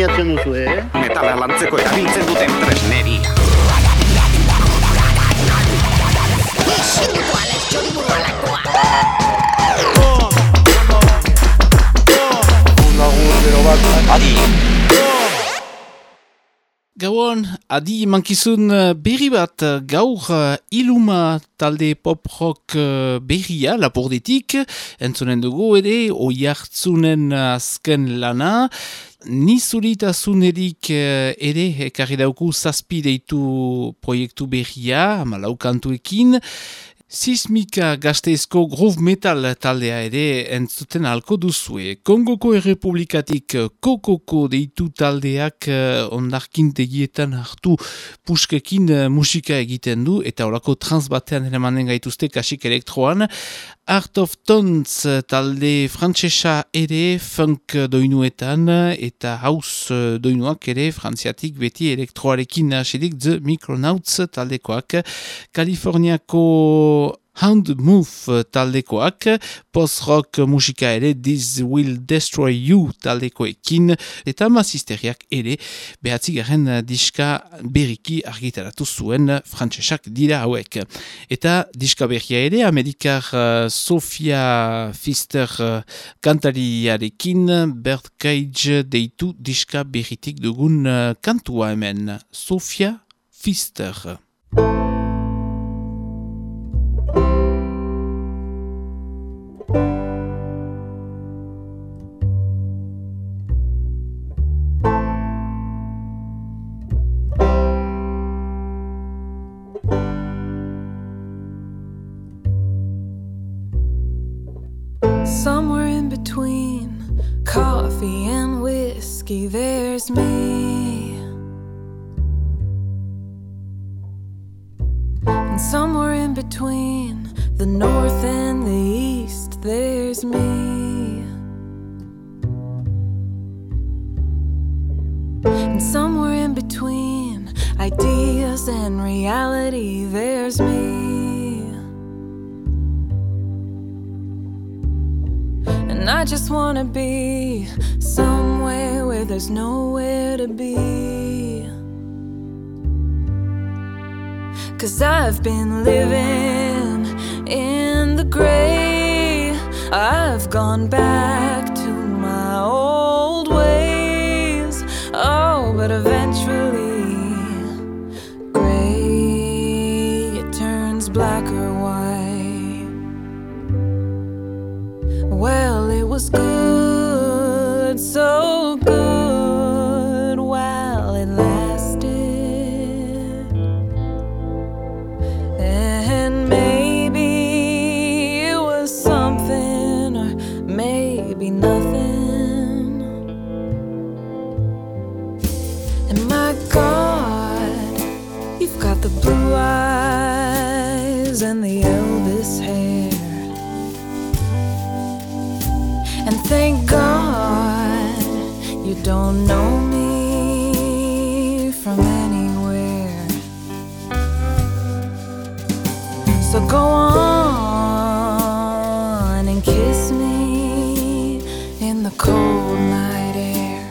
premiatzen duzu, eh? Metala lantzeko erabiltzen duten tresneria. Adi! Gauan, adi mankizun eh, berri bat eh, gaur uh, iluma talde pop-rock berria lapordetik, entzunen dugu ere, oi hartzunen azken lana, nizuritazunerik uh, ere ekarri dauku zazpi deitu proiektu berria, malaukantuekin, Sismika gazteizko groove metal taldea ere entzuten alko duzue. Kongoko errepublikatik kokoko deitu taldeak uh, ondarkin tegietan hartu puskekin uh, musika egiten du eta orako transbatean ere gaituzte kasik elektroan. Art of Tones talde frantsesa ere funk doinuetan eta house doinuak ere frantziatik beti elektroarekin asidik The Micronauts taldekoak. Kaliforniako Hound Move taldekoak, post-rock musika ere This Will Destroy You taldekoekin, eta mazisteriak ere behatzi garen diska beriki argitaratu zuen frantsesak dira hauek. Eta diska berria ere, Amerikar uh, Sofia Fister uh, kantariarekin Bert Cage deitu diska berritik dugun uh, kantua hemen. Sofia Fister. Between coffee and whiskey, there's me. And somewhere in between the north and the just wanna be somewhere where there's nowhere to be. Cause I've been living in the gray. I've gone back to my old ways. Oh, but eventually, was good, So go on and kiss me in the cold night air.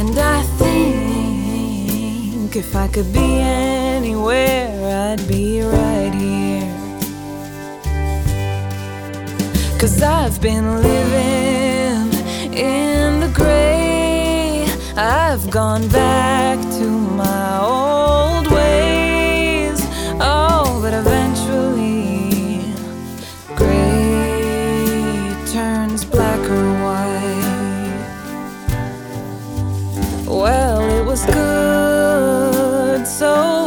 And I think if I could be anywhere, I'd be right here. Cause I've been living in the gray. I've gone back to my old good, so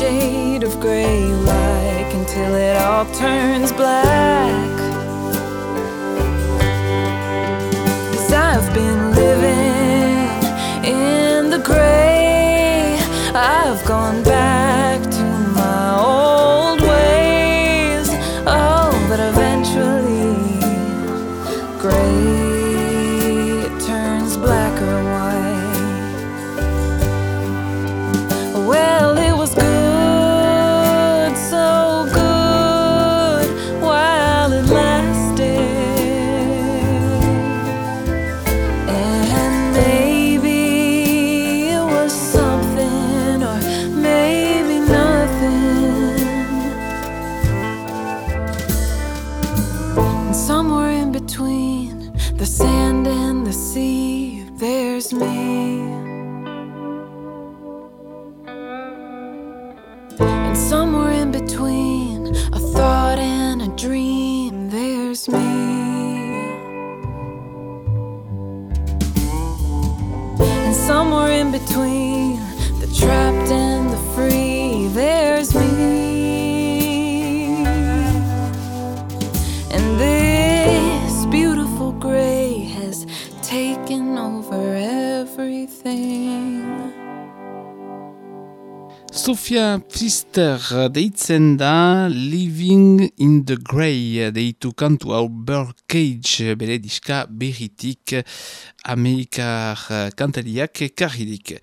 shade of gray like until it all turns black. Sofia Pfister deitzen da Living in the Grey deitu kantu hau Birdcage bere diska berritik Amerikar kantariak karridik.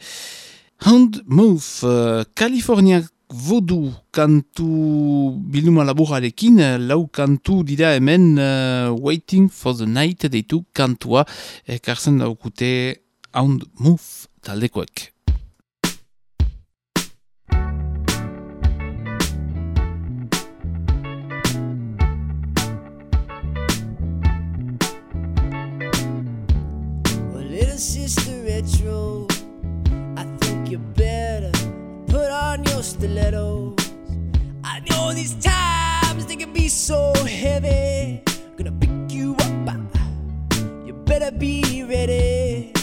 Hound Move, California Voodoo kantu biluma laburarekin, lau kantu dira hemen uh, Waiting for the Night deitu kantua ekartzen daukute Hound Move taldekoek. Sister retro, I think you better put on your stilettos. I know these times they can be so heavy. Gonna pick you up, you better be ready.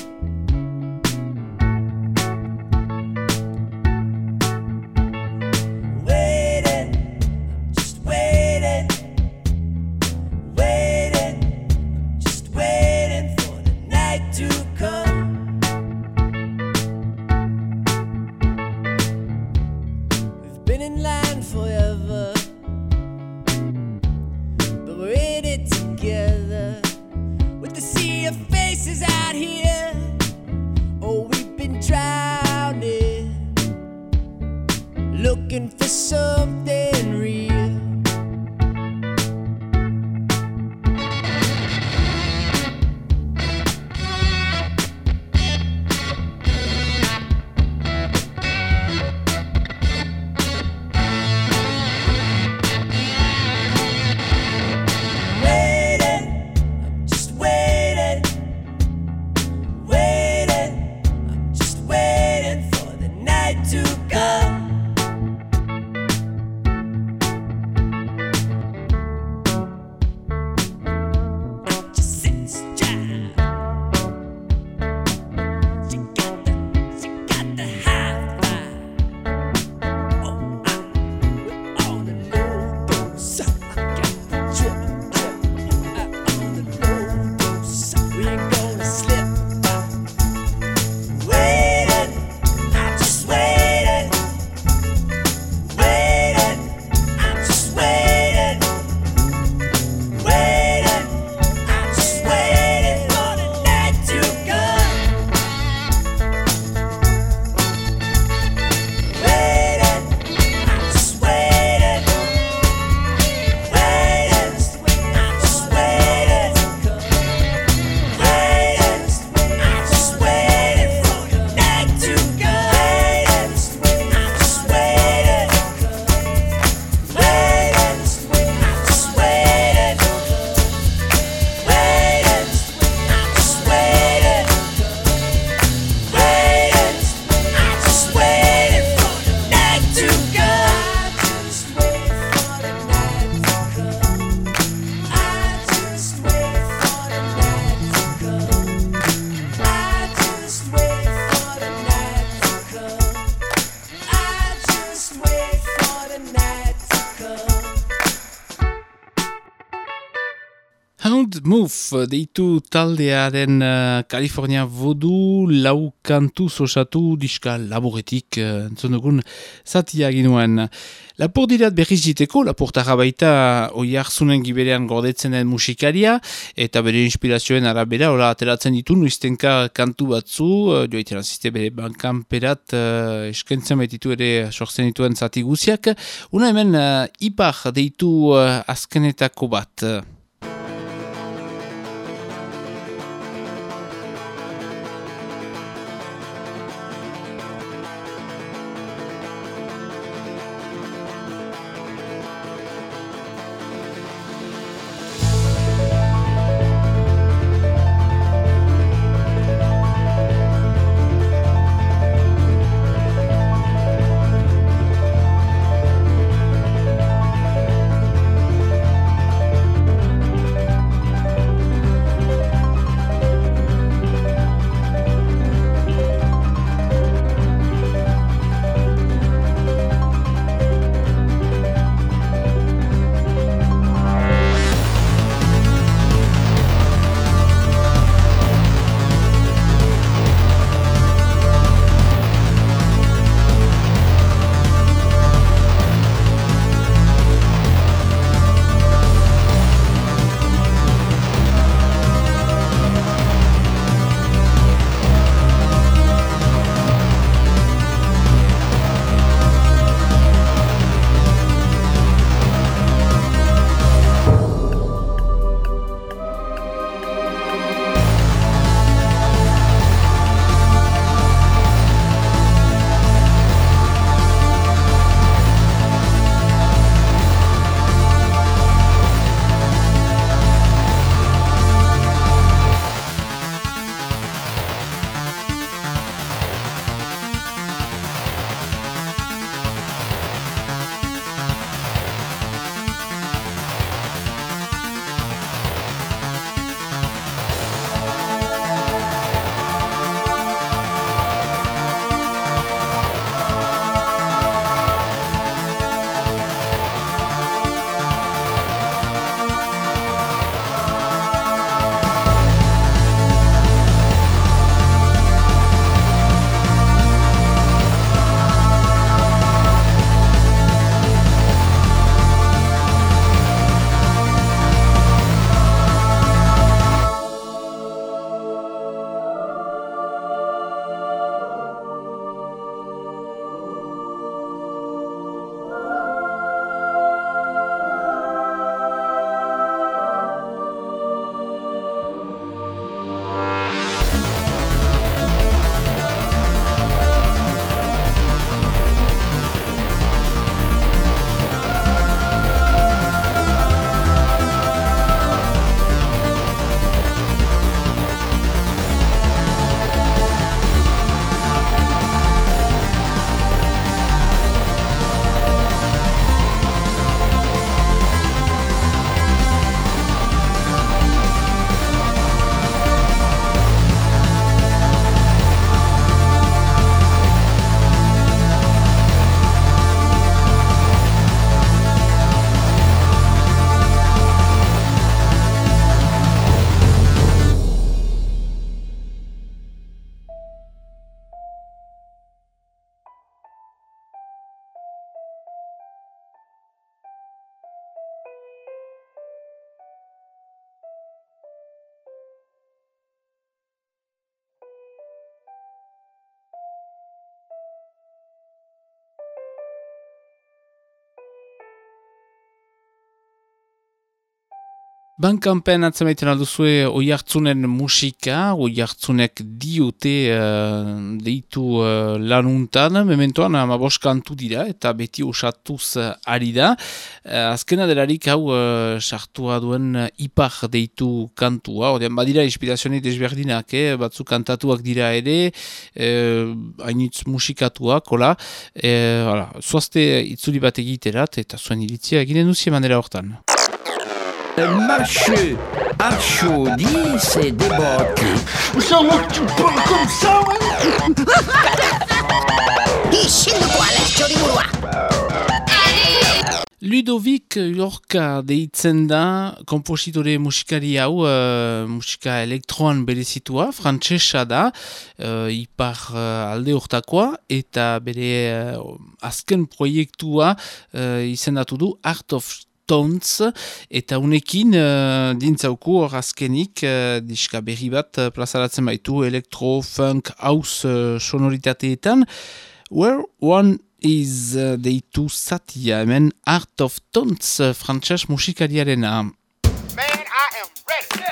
Deitu taldearen uh, California Voodoo lau kantu sosatu diska laboretik uh, entzun dugun zatia ginuen. Lapur dirat berriz jiteko, lapurtarra baita oi giberean gordetzen den musikaria, eta bere inspirazioen arabera, ora ateratzen ditu nuiztenka kantu batzu, uh, joa azizte bere bankanperat uh, eskentzen baititu ere sortzen dituen zati guziak. Una hemen uh, ipar deitu uh, azkenetako bat. Bankanpen atzemaiten alduzue oi hartzunen musika, oi hartzunek diote uh, deitu uh, lanuntan, mementoan amabos kantu dira eta beti osatuz uh, ari da. Uh, azkena delarik hau uh, sartua duen uh, ipar deitu kantua, odean badira inspirazioni desberdinak, eh? batzu kantatuak dira ere, hainitz musikatuak, hola, uh, zoazte itzuli bat egiterat eta zuen iritzia eginen duzien manera hortan. Marcheux, Archaudi, c'est débattu. Ça que tu parles comme ça, ouais Isilduko ala txoriburua. Ludovic Lorca deitzen da kompositore musikari hau uh, musika elektroan berezitua, frantsesa da, uh, ipar uh, alde hortakoa, eta bere uh, azken proiektua uh, izendatu du Art of Tones, eta unekin uh, dintzauku hor azkenik uh, diska berri bat uh, plazaratzen baitu elektro, funk, house uh, sonoritateetan, where one is uh, deitu satia hemen Art of Tones uh, frantxas musikariarena. Man, I am ready.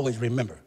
Always remember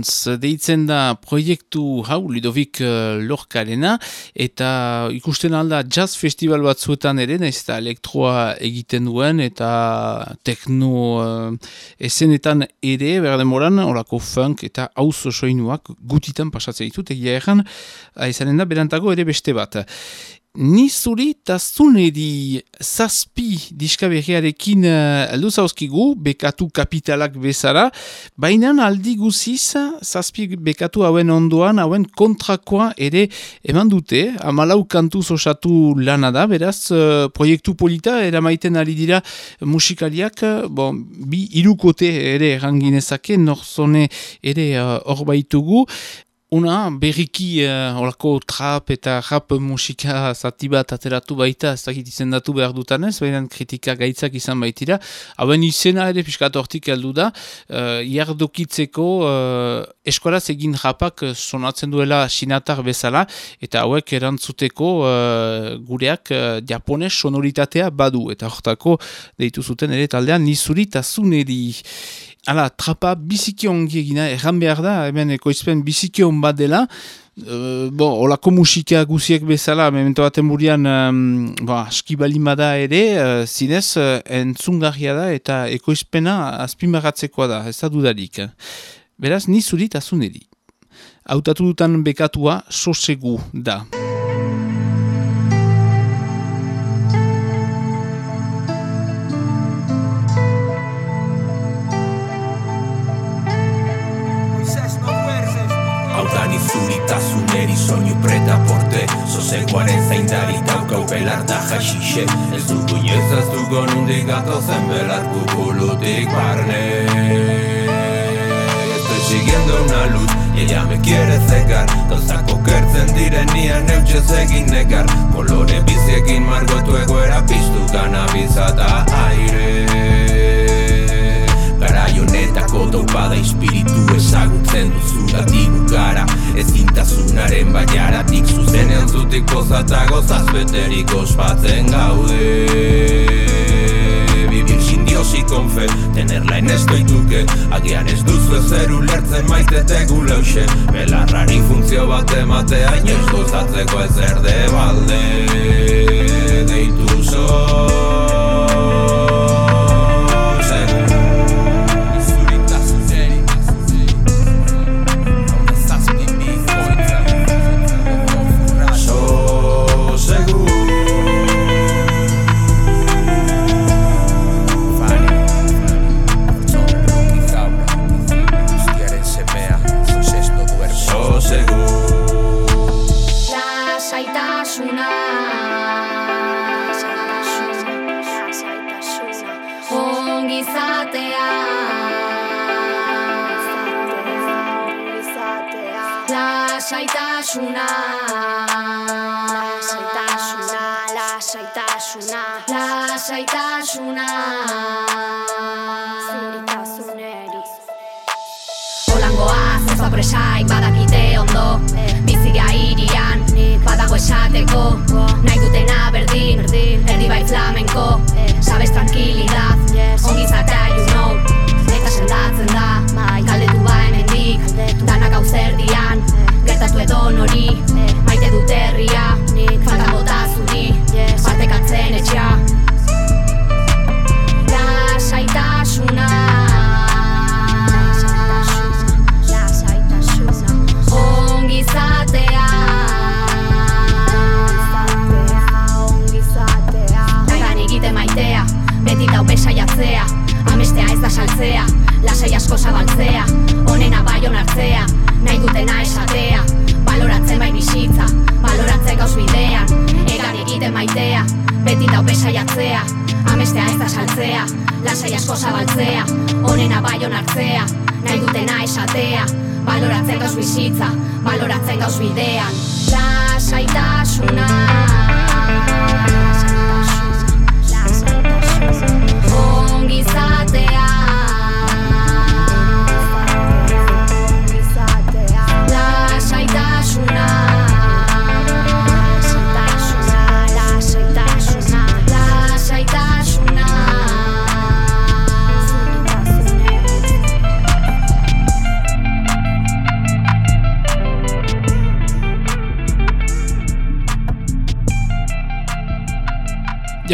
Tones deitzen da proiektu hau Ludovic uh, Lorcarena eta ikusten alda jazz festival batzuetan ere, naiz eta elektroa egiten duen eta tekno uh, esenetan ere, berdemoran, orako funk eta auzo soinuak gutitan pasatzen ditut, egia erran, izanen da berantago ere beste bat. Ni zuri eta zuneri zazpi diskaberriarekin aldu zauzkigu, bekatu kapitalak bezala, baina aldi guziz zazpi bekatu hauen ondoan, hauen kontrakoa ere eman dute, amalau kantu osatu lana da, beraz, uh, proiektu polita, eramaiten ari dira musikariak, bon, bi irukote ere erranginezake, norzone ere hor uh, baitugu, Una, berriki uh, olako trap eta rap musika zati bat ateratu baita, ez dakit izendatu behar dutanez, baina kritika gaitzak izan baitira. Hauen izena ere piskat hortik heldu da, uh, jardokitzeko uh, eskolaz egin rapak sonatzen duela sinatar bezala, eta hauek erantzuteko uh, gureak uh, japones sonoritatea badu, eta hortako deitu zuten ere taldean nizuri eta. Hala, trapa biziki ongi egina, erran behar da, hemen ekoizpen biziki on bat dela, uh, bo, olako musika guziek bezala, memento baten burian, um, bo, aski balimada ere, uh, zinez, uh, entzungarria da, eta ekoizpena azpimarratzekoa da, ez da dudarik. Beraz, ni zurit azuneri. Hautatu dutan bekatua, sosegu da. Izuritasuneri soinu preta porte. Zozekoaren zaindari daukau belar da jaxixe. Ez dugu inoiz ez nundik gatozen belar kukulutik barne. Estoy siguiendo una luz y ella me quiere cegar. Gauzak okertzen direnian eutxez egin negar. Kolore biziekin margotu egoera piztu Ganabizata aire. Garai honetako dopada espiritu ezagutzen duzu. Gatigu gara ezintasunaren baiaratik Zuzenean zutik gozata gozaz beterik ospatzen gaude. Vivir sin Dios y con fe, tenerla en esto y tuke Agian ez duzu ezer ulertzen maite tegu leuxe. Belarrari funtzio bat ematea inoiz gozatzeko ezer de balde Deitu zo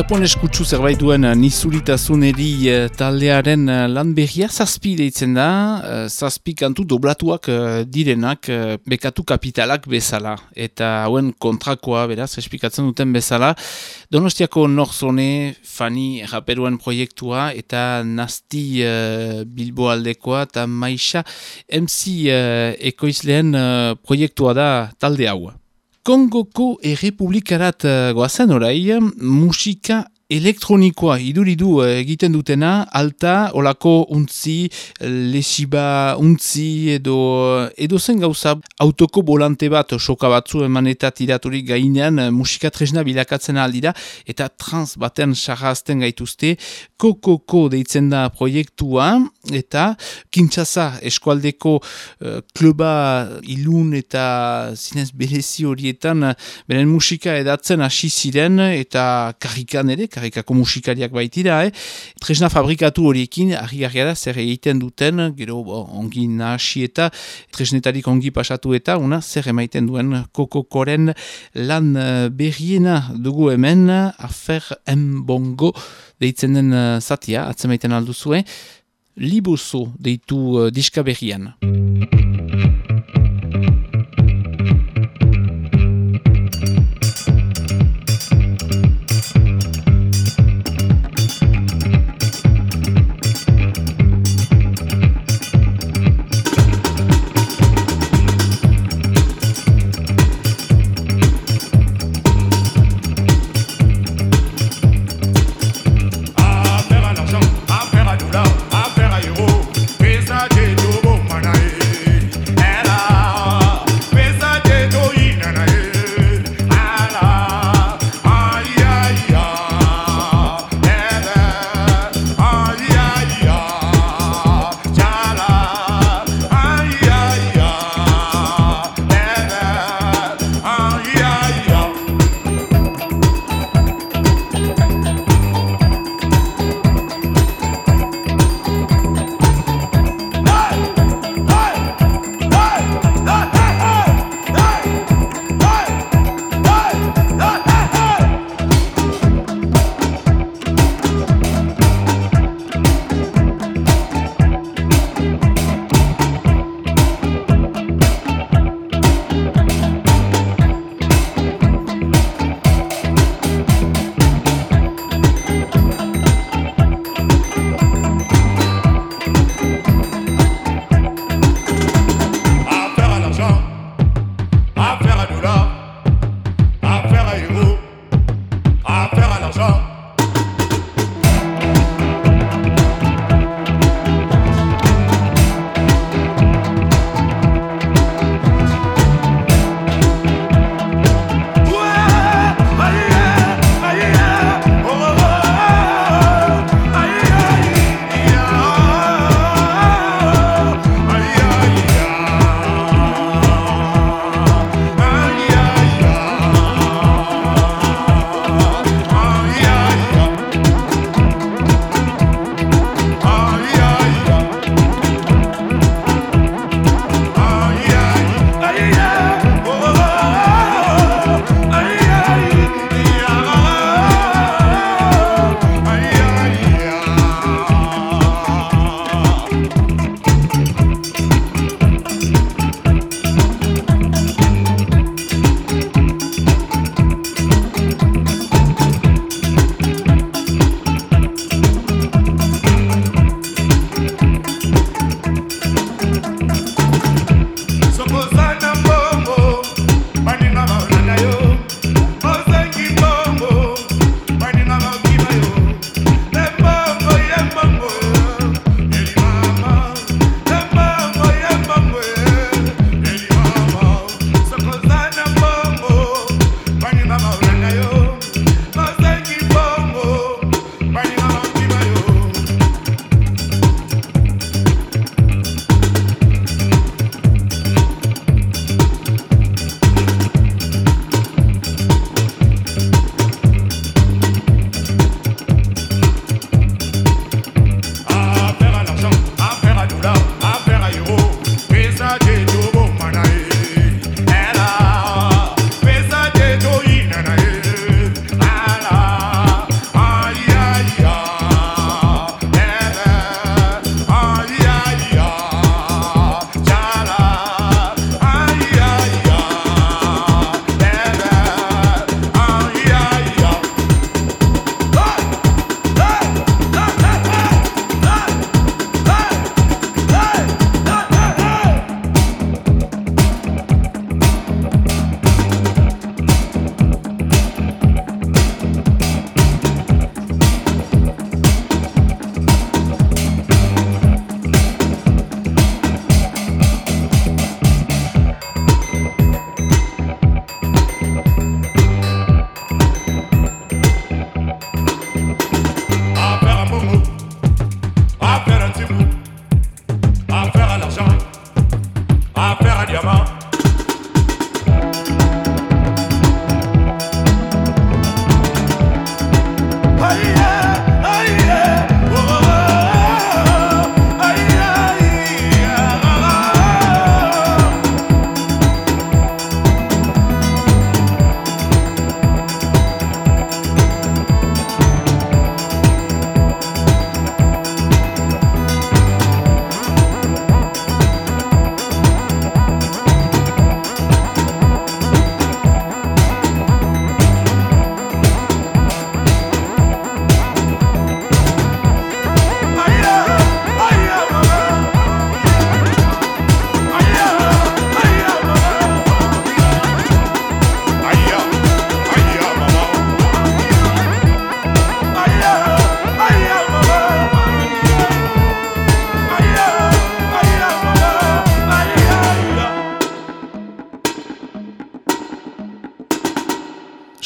Japon eskutsu zerbait duen nizuritasuneri eh, taldearen eh, lan berria zazpi deitzen da, eh, zazpi kantu doblatuak eh, direnak bekatu kapitalak bezala. Eta hauen kontrakoa, beraz, espikatzen duten bezala, Donostiako Norzone, Fani raperuen proiektua eta Nasti uh, Bilbo aldekoa eta Maixa MC uh, ekoizleen uh, proiektua da talde hau. Kongoko errepublikarat uh, goazen orai, musika elektronikoa iduridu eh, egiten dutena, alta, olako untzi, lesiba untzi edo edo zen gauza. Autoko bolante bat soka batzu eman eta tiraturik gainean eh, musika tresna bilakatzen aldira eta trans baten sarrazten gaituzte. Kokoko deitzen da proiektua eta Kinshasa eskualdeko uh, kluba ilun eta zinez berezi horietan beren musika edatzen hasi ziren eta karrikan ere, karrikako musikariak baitira, eh? tresna fabrikatu horiekin argi-argiara zer egiten duten, gero ongi nahasi eta tresnetarik ongi pasatu eta una zer emaiten duen kokokoren lan uh, berriena dugu hemen, afer embongo deitzen den uh, zatia, atzemaiten alduzue, liboso deitu uh, diska berrian.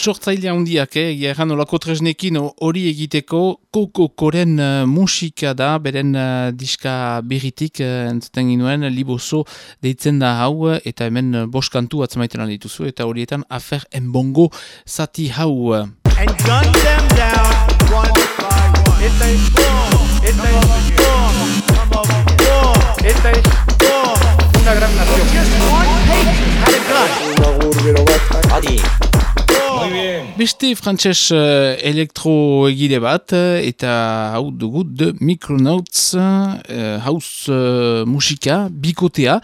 Sortzaile handiak, eh? Egan olako tresnekin hori egiteko koko koren uh, musika da, beren uh, diska berritik uh, entzuten ginuen, libozo deitzen da hau, eta hemen uh, boskantu atzemaiten dituzu, eta horietan afer enbongo zati hau. and gun them down one by one. If they boom, if they boom, come over boom, if they boom. Una gran nación. Just one patron had a gun. Adi. Muy bien. Beste frantses uh, elektro egile bat, uh, eta hau dugu The Micronauts uh, house uh, musika, bikotea,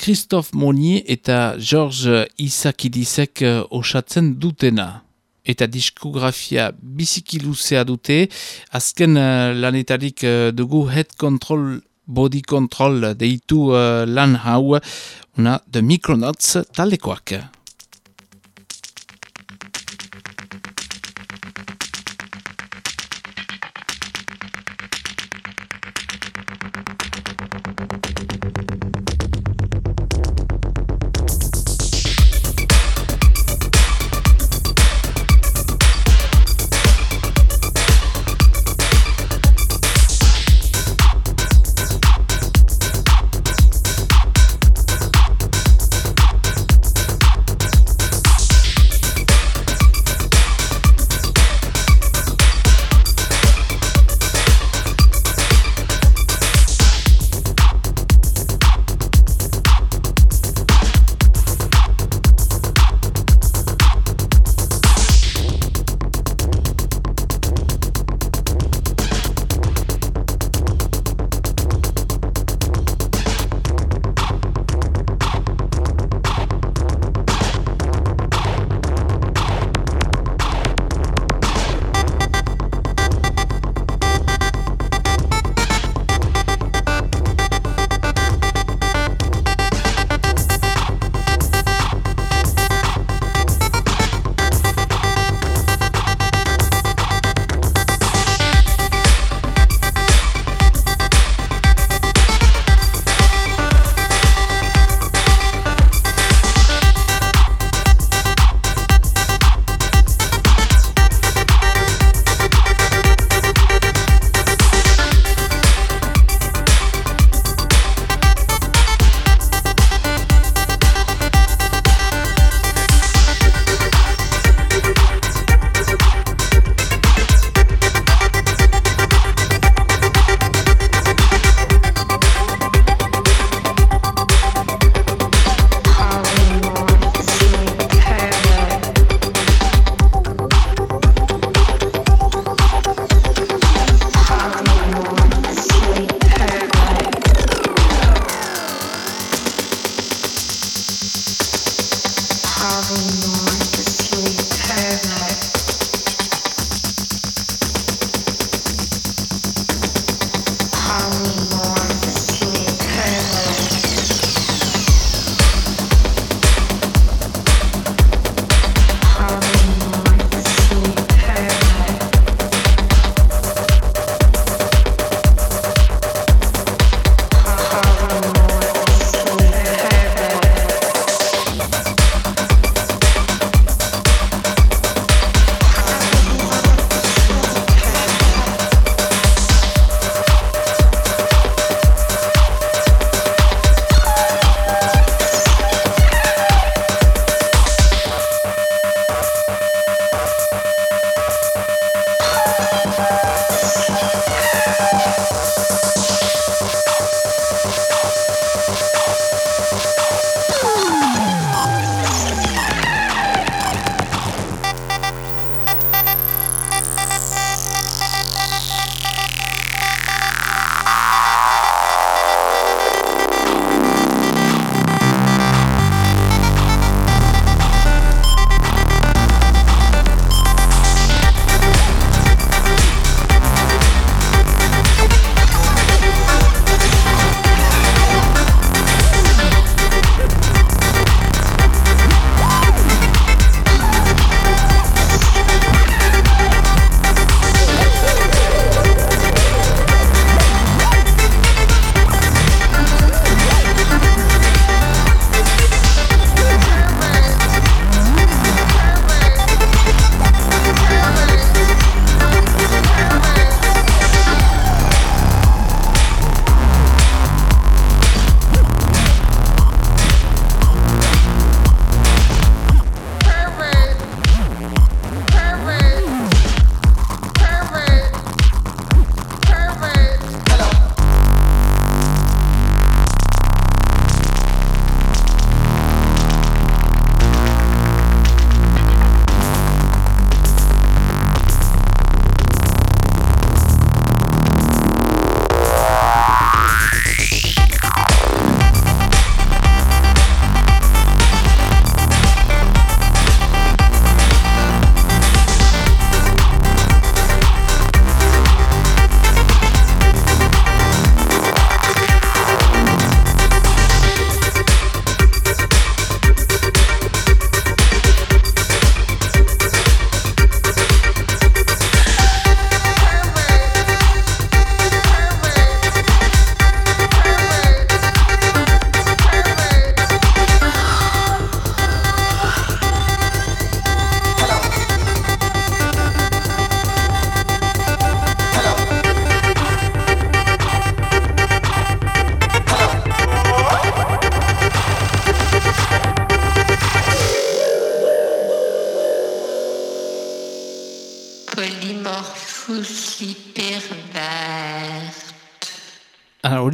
Christophe Monnier eta George Isakidisek uh, osatzen dutena. Eta diskografia biziki luzea dute, azken uh, lanetarik uh, dugu Head Control Body Control deitu uh, lan hau, una The Micronauts talekoak.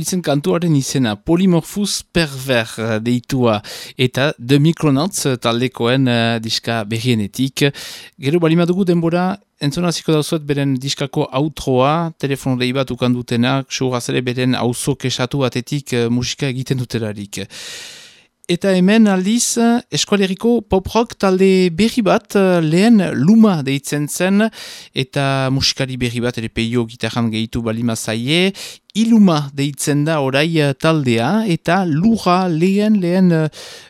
Zen kantuaren izena, Polymorphus perver eh, deitua, eta The Micronauts eh, taldekoen uh, diska berrienetik. Gero balimadugu denbora, entzona ziko dauzuet beren diskako outroa, telefono dei bat ukandutenak, ere beren auzo kesatu batetik uh, musika egiten dutelarik. Eta hemen aldiz, eskualeriko pop-rock talde berri bat, eh, lehen luma deitzen zen, eta musikari berri bat ere peio gitarran gehitu balima zaie, iluma deitzen da orai eh, taldea, eta lura lehen lehen uh,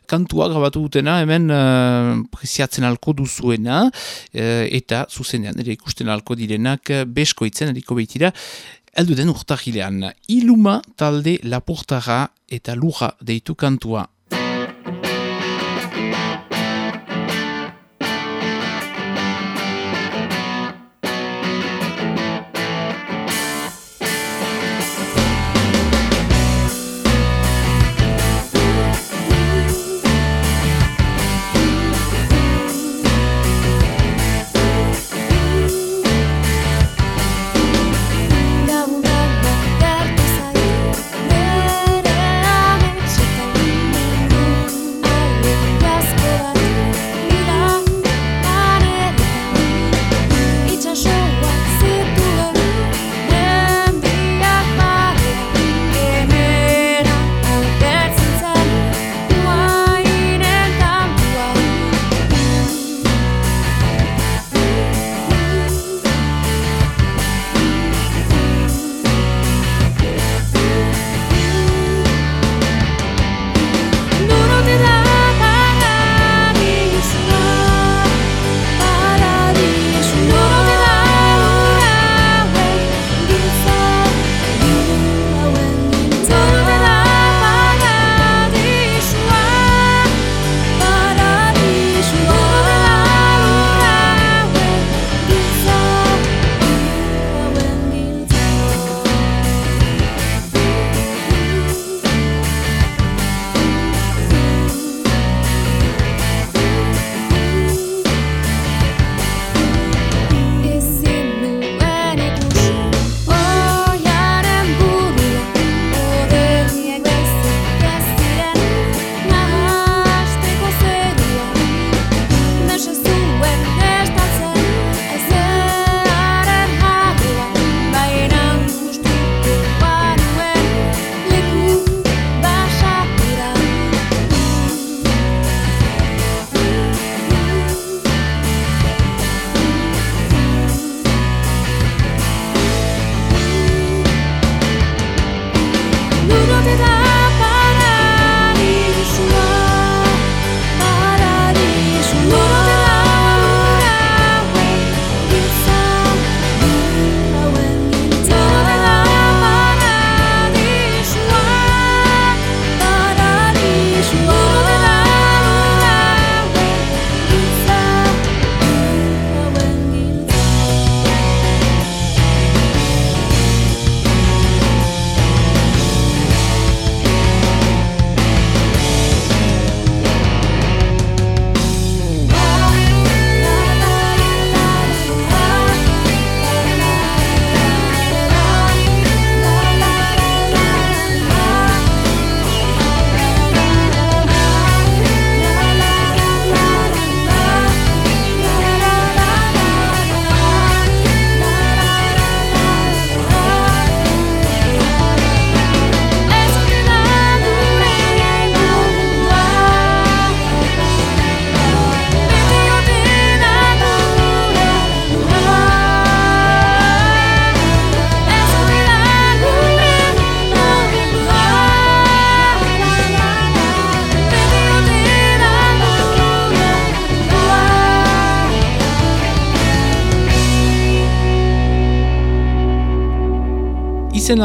kantua grabatu dutena, hemen uh, preziatzen alko duzuena, uh, eta zuzenean ere ikusten alko direnak beskoitzen, eriko behitira, Eldu den urtahilean, iluma talde lapurtara eta lura deitu kantua.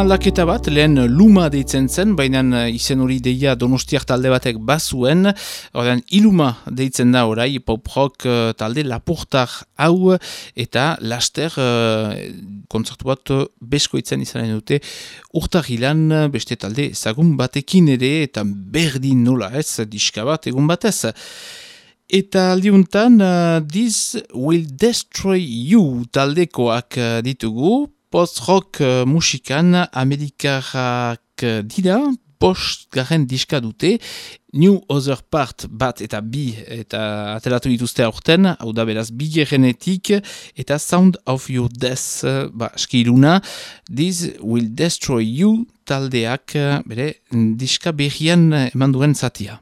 Aldaketa bat, lehen luma deitzen zen, baina eh, izen hori deia donostiak talde batek bazuen, ordean iluma deitzen da orai, pop rock eh, talde lapurtar hau, eta laster uh, kontzertu bat beskoitzen izanen dute, urtar hilan beste talde zagun batekin ere, eta berdin nola ez, diska bat egun batez. Eta aldiuntan, uh, This Will Destroy You taldekoak uh, ditugu, post-rock uh, musikan Amerikarrak uh, dira, bost garen diska dute, New Other Part bat eta bi eta atelatu dituzte aurten, hau da beraz bi gerenetik, eta Sound of Your Death, uh, ba, skiruna, This Will Destroy You taldeak, bere, diska berrian eman duen zatia.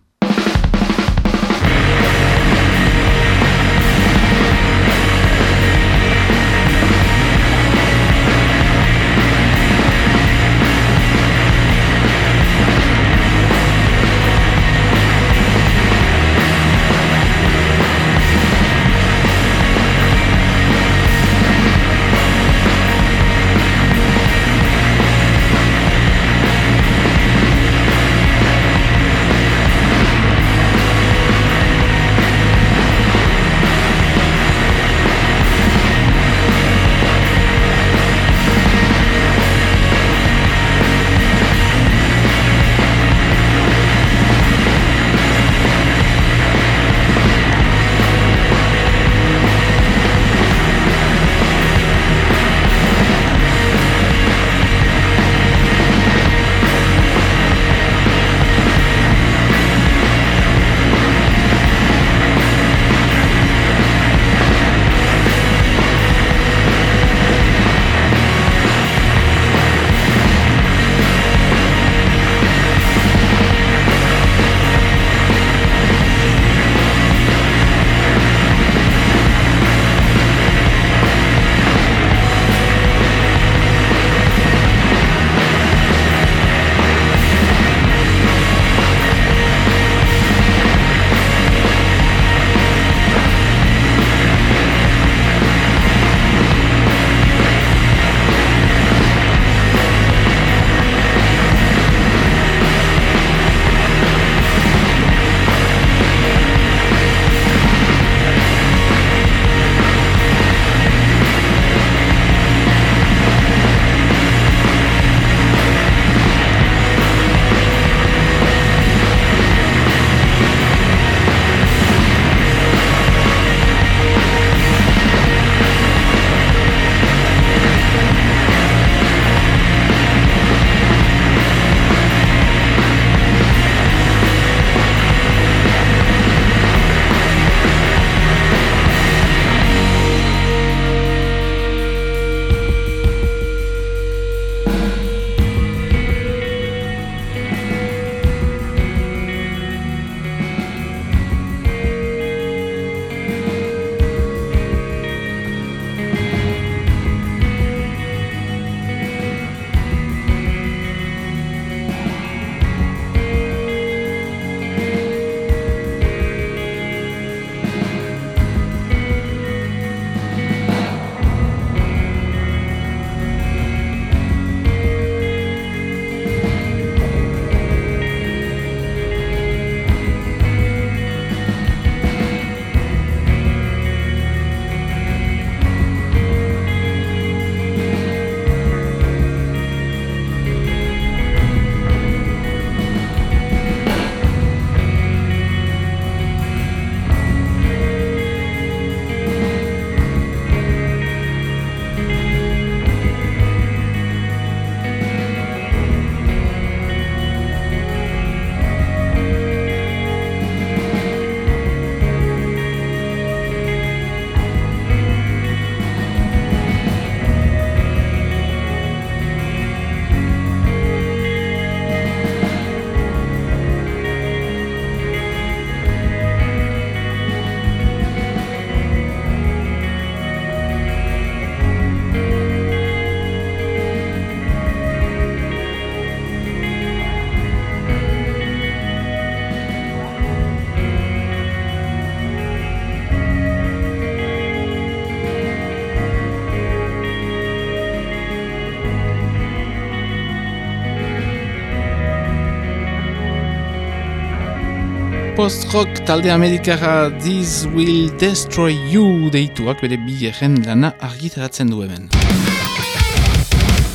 Post-rock talde amerikara This Will Destroy You deituak bere bigeren lana argitaratzen du hemen.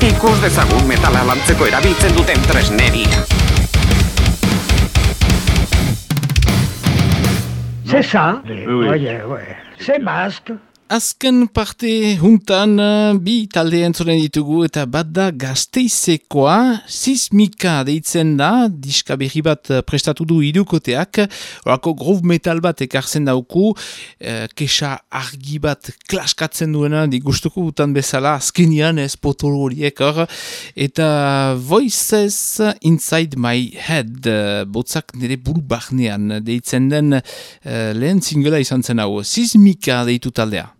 Ikus dezagun metala lantzeko erabiltzen duten tresneria. C'est ça. Oye, ouais. C'est masque. Azken parte juntan bi talde entzuren ditugu eta bat da gazteizekoa, sismika deitzen da, diska berri bat prestatu du irukoteak, orako groove metal bat ekartzen dauku, eh, kesa argi bat klaskatzen duena, digustuko gutan bezala, azkenian ez potolo horiek hor, eta Voices Inside My Head, botzak nire buru barnean deitzen den eh, lehen zingela izan zen hau, sismika deitu taldea.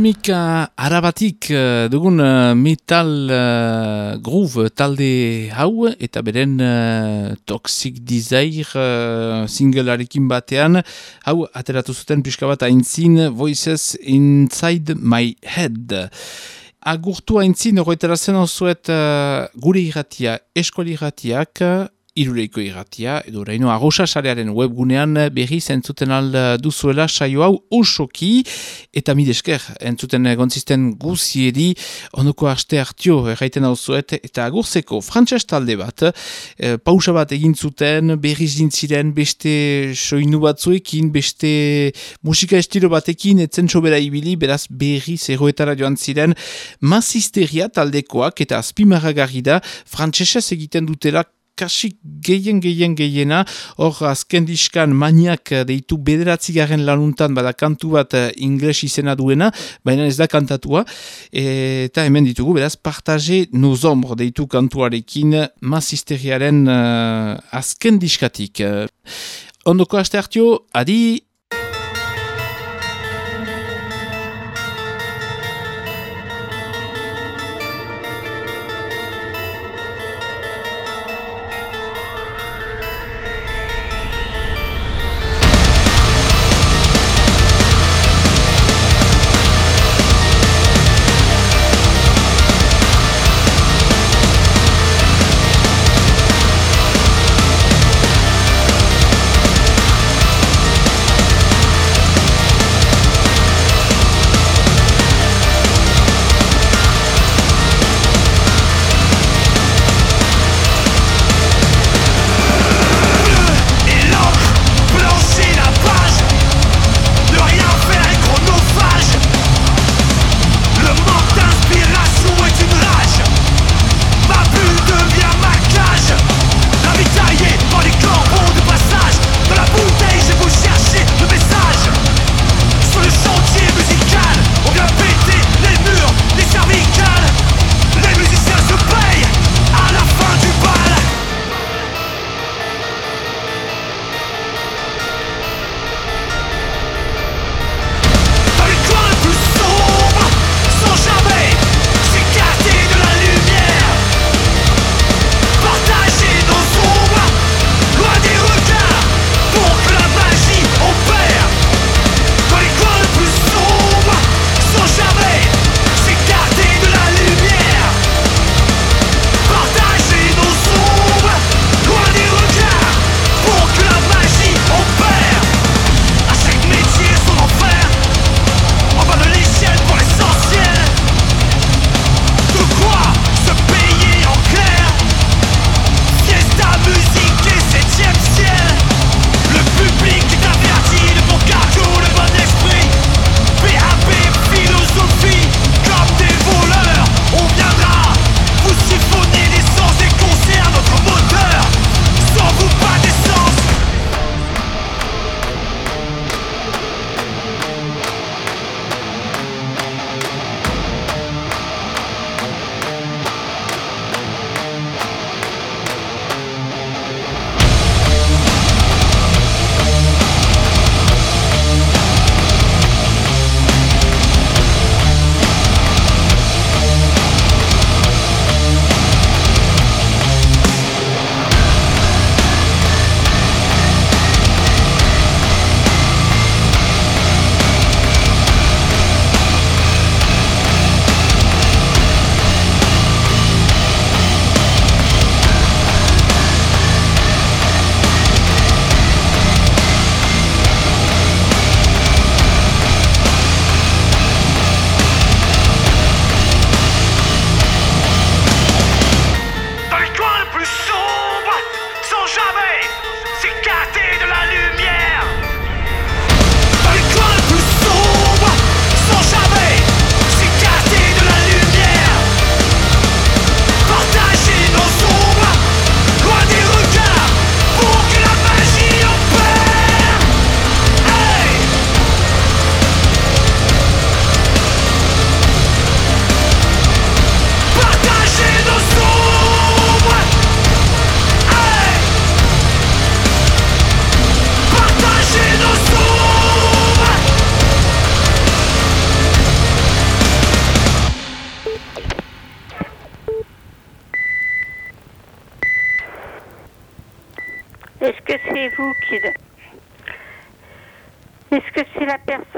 Sismika arabatik eh, dugun eh, metal eh, groove talde hau eta beren uh, Toxic Desire uh, singlearekin batean hau ateratu zuten pixka bat aintzin Voices Inside My Head. Agurtu aintzin horretarazen osuet uh, gure irratia, eskuali irratiak, iruleiko irratia, edo reino arrosa sarearen webgunean berri zentzuten alda duzuela saio hau osoki, eta midesker entzuten gontzisten guziedi, onoko aste hartio erraiten hau zuet, eta agurzeko frantxas talde bat, e, pausa bat egin zuten, berri zintziren, beste soinu batzuekin, beste musika estilo batekin, etzen sobera ibili, beraz berri zeroetara joan ziren, mazisteria taldekoak, eta azpimarragarri da, frantxasaz egiten dutela kasik gehien gehien gehiena, hor azken diskan maniak deitu bederatzi garen lanuntan bada kantu bat uh, ingles izena duena, baina ez da kantatua, eta hemen ditugu, beraz, partaje nos ombro deitu kantuarekin mazisteriaren uh, azken diskatik. Ondoko aste hartio, adi!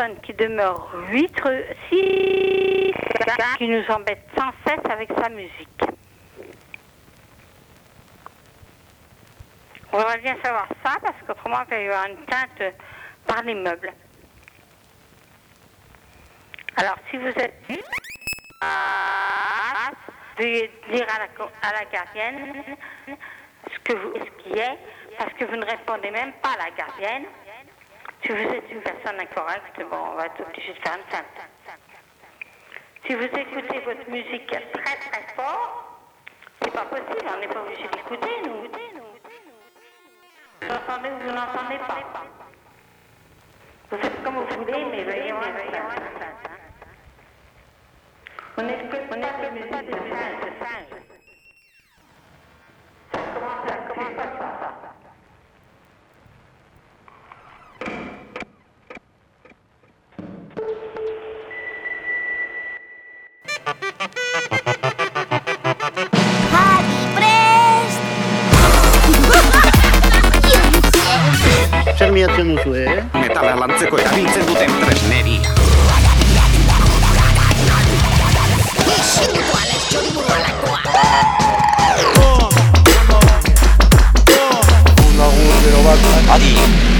C'est la personne qui demeure huître, si qui nous embête sans cesse avec sa musique On va bien savoir ça parce qu'autrement il va y avoir une teinte par les meubles. Alors si vous êtes veuillez dire à la, à la gardienne ce que vous ce qui est parce que vous ne répondez même pas à la gardienne. Si vous êtes une personne incorrecte, bon, on va être obligé de faire une. Si vous écoutez votre musique très très fort, c'est pas possible, on n'est pas obligé d'écouter, nous. Vous entendez ou vous n'entendez pas? Vous faites comme vous voulez, mais teinte. On écoute, on écoute musique de de. Ça commence, ça commence à ça. Engainatzen duzue, eh? Metala lantzeko erabiltzen duten tresneria. Adi!